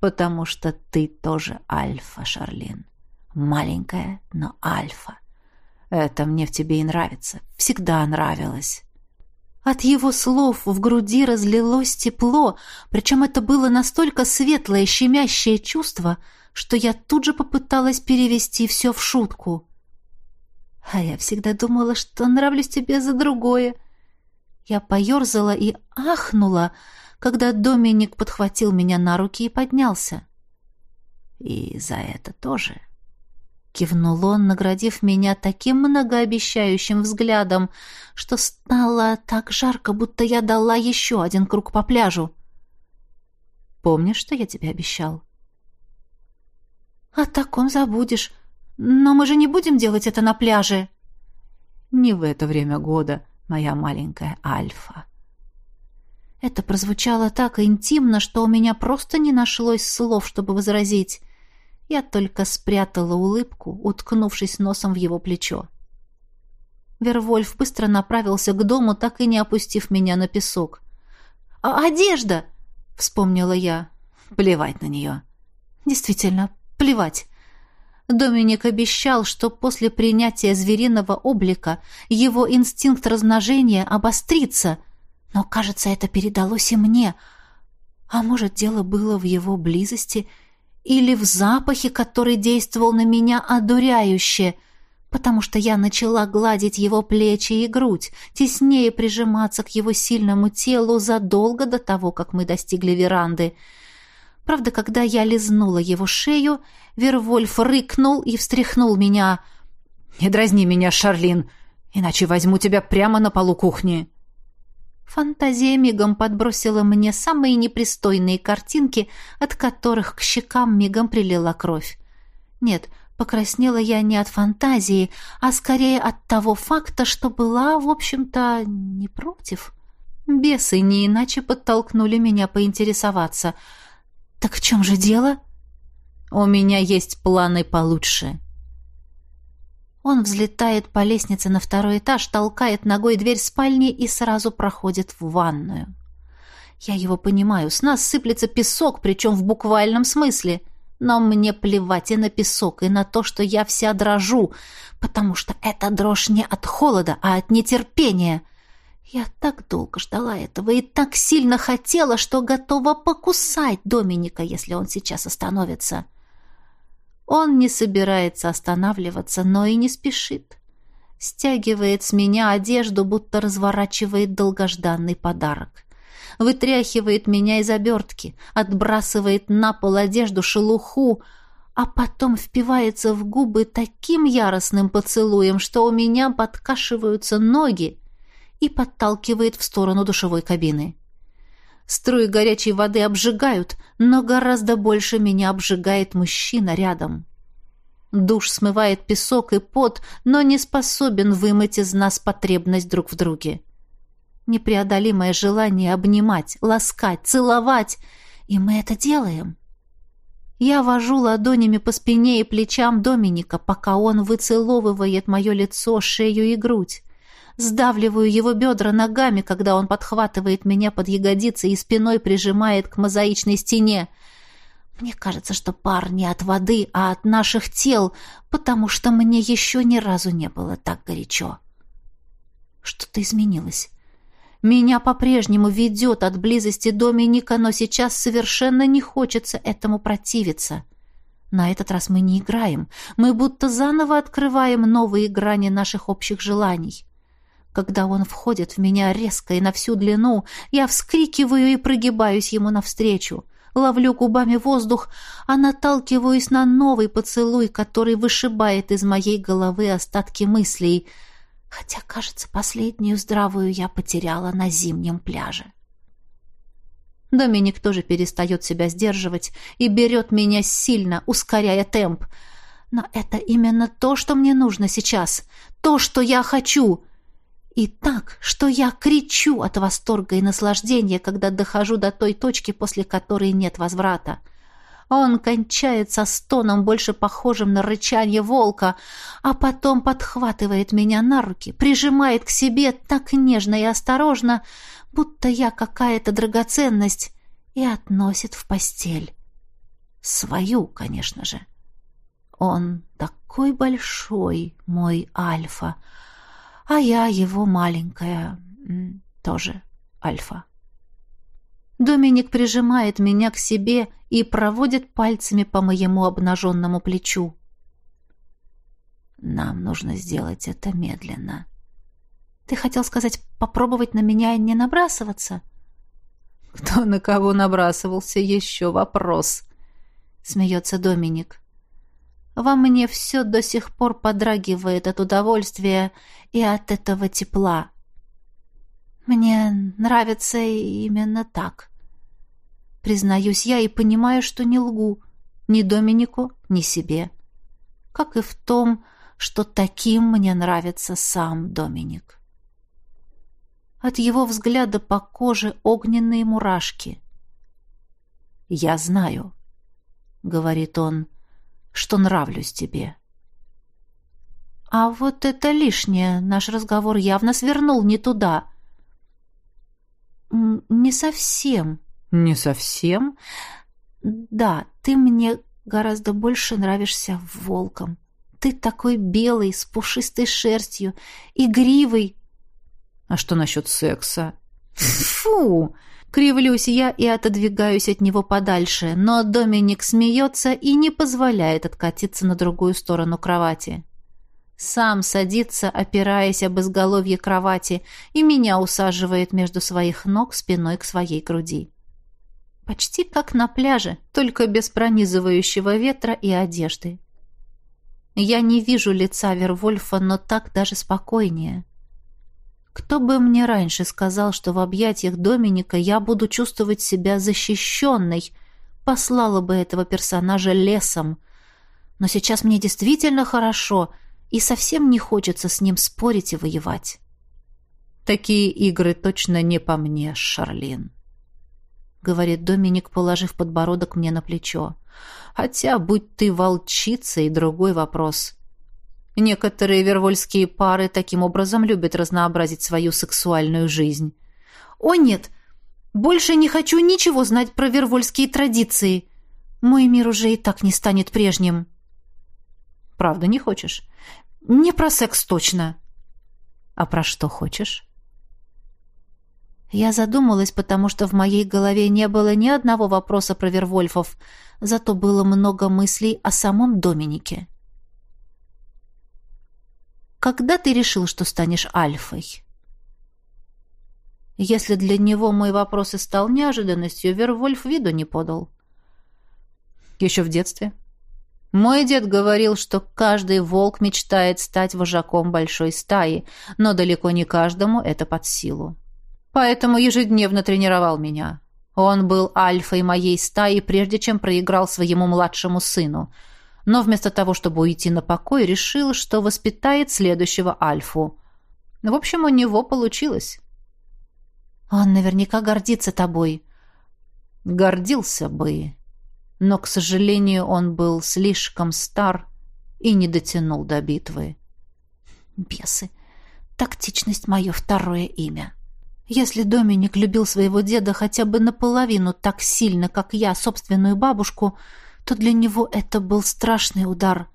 «Потому что ты тоже альфа, Шарлин. Маленькая, но альфа. Это мне в тебе и нравится. Всегда нравилось». От его слов в груди разлилось тепло, причем это было настолько светлое, щемящее чувство, что я тут же попыталась перевести все в шутку. А я всегда думала, что нравлюсь тебе за другое. Я поерзала и ахнула, когда Доминик подхватил меня на руки и поднялся. И за это тоже Кивнул он, наградив меня таким многообещающим взглядом, что стало так жарко, будто я дала еще один круг по пляжу. «Помнишь, что я тебе обещал?» «О таком забудешь. Но мы же не будем делать это на пляже». «Не в это время года, моя маленькая Альфа». Это прозвучало так интимно, что у меня просто не нашлось слов, чтобы возразить. Я только спрятала улыбку, уткнувшись носом в его плечо. Вервольф быстро направился к дому, так и не опустив меня на песок. «А одежда?» — вспомнила я. «Плевать на нее». «Действительно, плевать». Доминик обещал, что после принятия звериного облика его инстинкт размножения обострится, но, кажется, это передалось и мне. А может, дело было в его близости — или в запахе, который действовал на меня одуряюще, потому что я начала гладить его плечи и грудь, теснее прижиматься к его сильному телу задолго до того, как мы достигли веранды. Правда, когда я лизнула его шею, Вервольф рыкнул и встряхнул меня. «Не дразни меня, Шарлин, иначе возьму тебя прямо на полу кухни». Фантазия мигом подбросила мне самые непристойные картинки, от которых к щекам мигом прилила кровь. Нет, покраснела я не от фантазии, а скорее от того факта, что была, в общем-то, не против. Бесы не иначе подтолкнули меня поинтересоваться. «Так в чем же дело?» «У меня есть планы получше», он взлетает по лестнице на второй этаж, толкает ногой дверь спальни и сразу проходит в ванную. Я его понимаю, с нас сыплется песок, причем в буквальном смысле. Но мне плевать и на песок, и на то, что я вся дрожу, потому что эта дрожь не от холода, а от нетерпения. Я так долго ждала этого и так сильно хотела, что готова покусать Доминика, если он сейчас остановится. — он не собирается останавливаться, но и не спешит. Стягивает с меня одежду, будто разворачивает долгожданный подарок. Вытряхивает меня из обертки, отбрасывает на пол одежду шелуху, а потом впивается в губы таким яростным поцелуем, что у меня подкашиваются ноги и подталкивает в сторону душевой кабины. Струи горячей воды обжигают, но гораздо больше меня обжигает мужчина рядом. Душ смывает песок и пот, но не способен вымыть из нас потребность друг в друге. Непреодолимое желание обнимать, ласкать, целовать, и мы это делаем. Я вожу ладонями по спине и плечам Доминика, пока он выцеловывает мое лицо, шею и грудь сдавливаю его бедра ногами, когда он подхватывает меня под ягодицы и спиной прижимает к мозаичной стене. Мне кажется, что пар не от воды, а от наших тел, потому что мне еще ни разу не было так горячо. Что-то изменилось. Меня по-прежнему ведет от близости Доминика, но сейчас совершенно не хочется этому противиться. На этот раз мы не играем. Мы будто заново открываем новые грани наших общих желаний. Когда он входит в меня резко и на всю длину, я вскрикиваю и прогибаюсь ему навстречу. Ловлю губами воздух, а наталкиваюсь на новый поцелуй, который вышибает из моей головы остатки мыслей. Хотя, кажется, последнюю здравую я потеряла на зимнем пляже. Доминик тоже перестает себя сдерживать и берет меня сильно, ускоряя темп. Но это именно то, что мне нужно сейчас. То, что я хочу — и так, что я кричу от восторга и наслаждения, когда дохожу до той точки, после которой нет возврата. Он кончает со стоном, больше похожим на рычание волка, а потом подхватывает меня на руки, прижимает к себе так нежно и осторожно, будто я какая-то драгоценность, и относит в постель. Свою, конечно же. Он такой большой, мой Альфа, а я его маленькая, тоже Альфа. Доминик прижимает меня к себе и проводит пальцами по моему обнаженному плечу. Нам нужно сделать это медленно. Ты хотел сказать, попробовать на меня не набрасываться? Кто на кого набрасывался, еще вопрос. Смеется Доминик. Во мне все до сих пор подрагивает от удовольствия и от этого тепла. Мне нравится именно так. Признаюсь я и понимаю, что не лгу ни Доминику, ни себе. Как и в том, что таким мне нравится сам Доминик. От его взгляда по коже огненные мурашки. «Я знаю», — говорит он, — «что нравлюсь тебе». А вот это лишнее. Наш разговор явно свернул не туда. «Не совсем». «Не совсем?» «Да, ты мне гораздо больше нравишься волком. Ты такой белый, с пушистой шерстью, игривый». «А что насчет секса?» «Фу!» Кривлюсь я и отодвигаюсь от него подальше, но Доминик смеется и не позволяет откатиться на другую сторону кровати. Сам садится, опираясь об изголовье кровати, и меня усаживает между своих ног спиной к своей груди. Почти как на пляже, только без пронизывающего ветра и одежды. Я не вижу лица Вервольфа, но так даже спокойнее. Кто бы мне раньше сказал, что в объятиях Доминика я буду чувствовать себя защищенной, послала бы этого персонажа лесом. Но сейчас мне действительно хорошо — и совсем не хочется с ним спорить и воевать. Такие игры точно не по мне, Шарлин, говорит Доминик, положив подбородок мне на плечо. Хотя, будь ты волчицей, другой вопрос. Некоторые вервольские пары таким образом любят разнообразить свою сексуальную жизнь. О нет, больше не хочу ничего знать про вервольские традиции. Мой мир уже и так не станет прежним. Правда, не хочешь? Не про секс точно. А про что хочешь? Я задумалась, потому что в моей голове не было ни одного вопроса про Вервольфов, зато было много мыслей о самом Доминике. Когда ты решил, что станешь альфой? Если для него мой вопрос и стал неожиданностью, Вервольф виду не подал. Еще в детстве. Мой дед говорил, что каждый волк мечтает стать вожаком большой стаи, но далеко не каждому это под силу. Поэтому ежедневно тренировал меня. Он был альфой моей стаи, прежде чем проиграл своему младшему сыну. Но вместо того, чтобы уйти на покой, решил, что воспитает следующего альфу. В общем, у него получилось. Он наверняка гордится тобой. Гордился бы, но, к сожалению, он был слишком стар и не дотянул до битвы. Бесы! Тактичность — мое второе имя. Если Доминик любил своего деда хотя бы наполовину так сильно, как я, собственную бабушку, то для него это был страшный удар.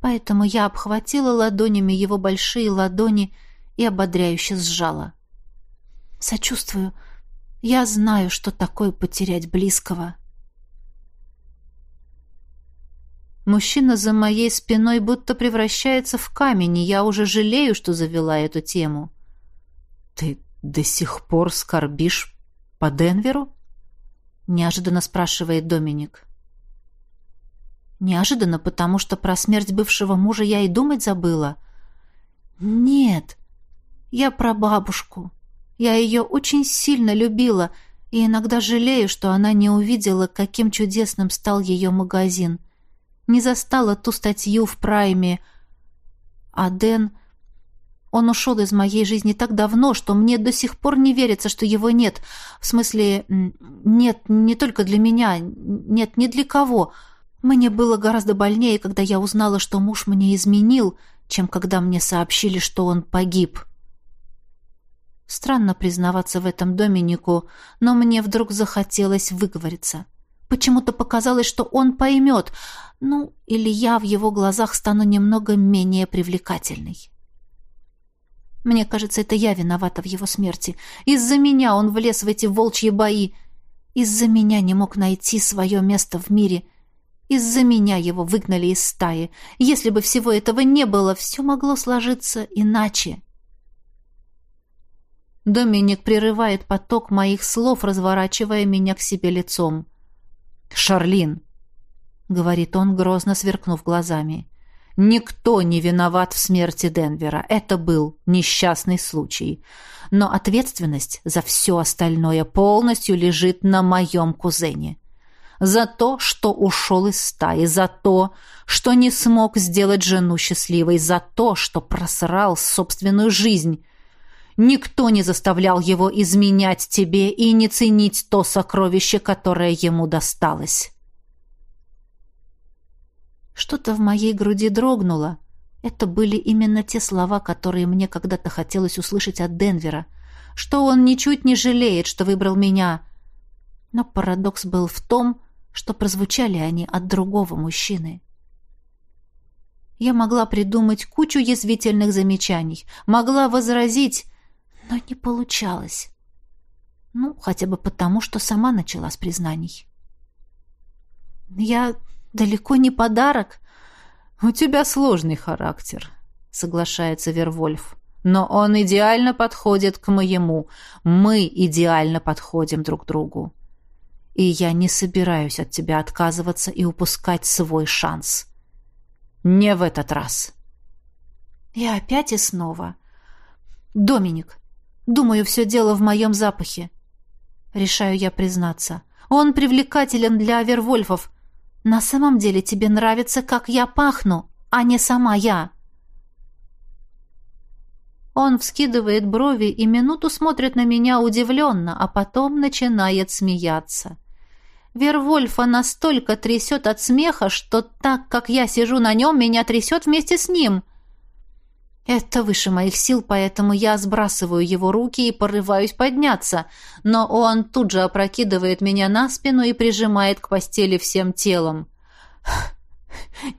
Поэтому я обхватила ладонями его большие ладони и ободряюще сжала. Сочувствую. Я знаю, что такое потерять близкого. Мужчина за моей спиной будто превращается в камень, и я уже жалею, что завела эту тему. «Ты до сих пор скорбишь по Денверу?» — неожиданно спрашивает Доминик. «Неожиданно, потому что про смерть бывшего мужа я и думать забыла». «Нет, я про бабушку. Я ее очень сильно любила, и иногда жалею, что она не увидела, каким чудесным стал ее магазин не застала ту статью в прайме. А Дэн... Он ушел из моей жизни так давно, что мне до сих пор не верится, что его нет. В смысле, нет не только для меня, нет ни для кого. Мне было гораздо больнее, когда я узнала, что муж мне изменил, чем когда мне сообщили, что он погиб. Странно признаваться в этом Доминику, но мне вдруг захотелось выговориться. Почему-то показалось, что он поймет, ну, или я в его глазах стану немного менее привлекательной. Мне кажется, это я виновата в его смерти. Из-за меня он влез в эти волчьи бои. Из-за меня не мог найти свое место в мире. Из-за меня его выгнали из стаи. Если бы всего этого не было, все могло сложиться иначе. Доминик прерывает поток моих слов, разворачивая меня к себе лицом. «Шарлин», — говорит он, грозно сверкнув глазами, — «никто не виноват в смерти Денвера. Это был несчастный случай. Но ответственность за все остальное полностью лежит на моем кузене. За то, что ушел из стаи, за то, что не смог сделать жену счастливой, за то, что просрал собственную жизнь». Никто не заставлял его изменять тебе и не ценить то сокровище, которое ему досталось. Что-то в моей груди дрогнуло. Это были именно те слова, которые мне когда-то хотелось услышать от Денвера, что он ничуть не жалеет, что выбрал меня. Но парадокс был в том, что прозвучали они от другого мужчины. Я могла придумать кучу язвительных замечаний, могла возразить, но не получалось. Ну, хотя бы потому, что сама начала с признаний. «Я далеко не подарок». «У тебя сложный характер», — соглашается Вервольф. «Но он идеально подходит к моему. Мы идеально подходим друг другу. И я не собираюсь от тебя отказываться и упускать свой шанс. Не в этот раз». И опять и снова. «Доминик, Думаю, все дело в моем запахе. Решаю я признаться. Он привлекателен для Авервольфов. На самом деле тебе нравится, как я пахну, а не сама я. Он вскидывает брови и минуту смотрит на меня удивленно, а потом начинает смеяться. Вервольфа настолько трясет от смеха, что так, как я сижу на нем, меня трясет вместе с ним — это выше моих сил, поэтому я сбрасываю его руки и порываюсь подняться, но он тут же опрокидывает меня на спину и прижимает к постели всем телом.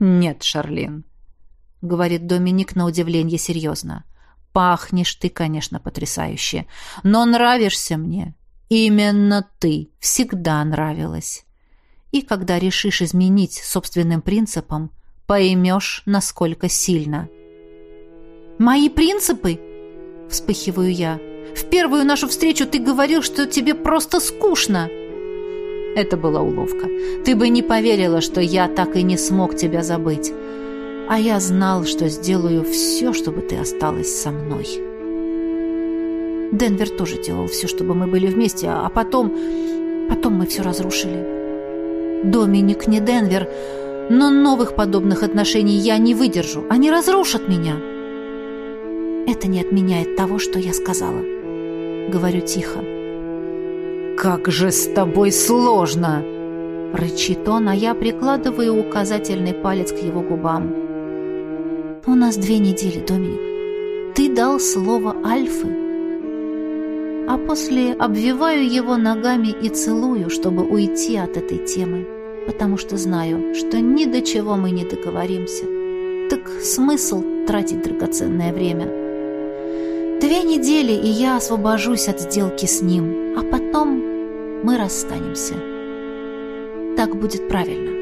«Нет, Шарлин», — говорит Доминик на удивление серьезно. «Пахнешь ты, конечно, потрясающе, но нравишься мне. Именно ты всегда нравилась. И когда решишь изменить собственным принципам, поймешь, насколько сильно». «Мои принципы?» — вспыхиваю я. «В первую нашу встречу ты говорил, что тебе просто скучно». Это была уловка. Ты бы не поверила, что я так и не смог тебя забыть. А я знал, что сделаю все, чтобы ты осталась со мной. Денвер тоже делал все, чтобы мы были вместе, а потом... Потом мы все разрушили. Доминик не Денвер, но новых подобных отношений я не выдержу. Они разрушат меня. Это не отменяет того, что я сказала. Говорю тихо. «Как же с тобой сложно!» Рычит он, а я прикладываю указательный палец к его губам. «У нас две недели, Доминик. Ты дал слово Альфы». А после обвиваю его ногами и целую, чтобы уйти от этой темы, потому что знаю, что ни до чего мы не договоримся. Так смысл тратить драгоценное время?» Две недели, и я освобожусь от сделки с ним, а потом мы расстанемся. Так будет правильно.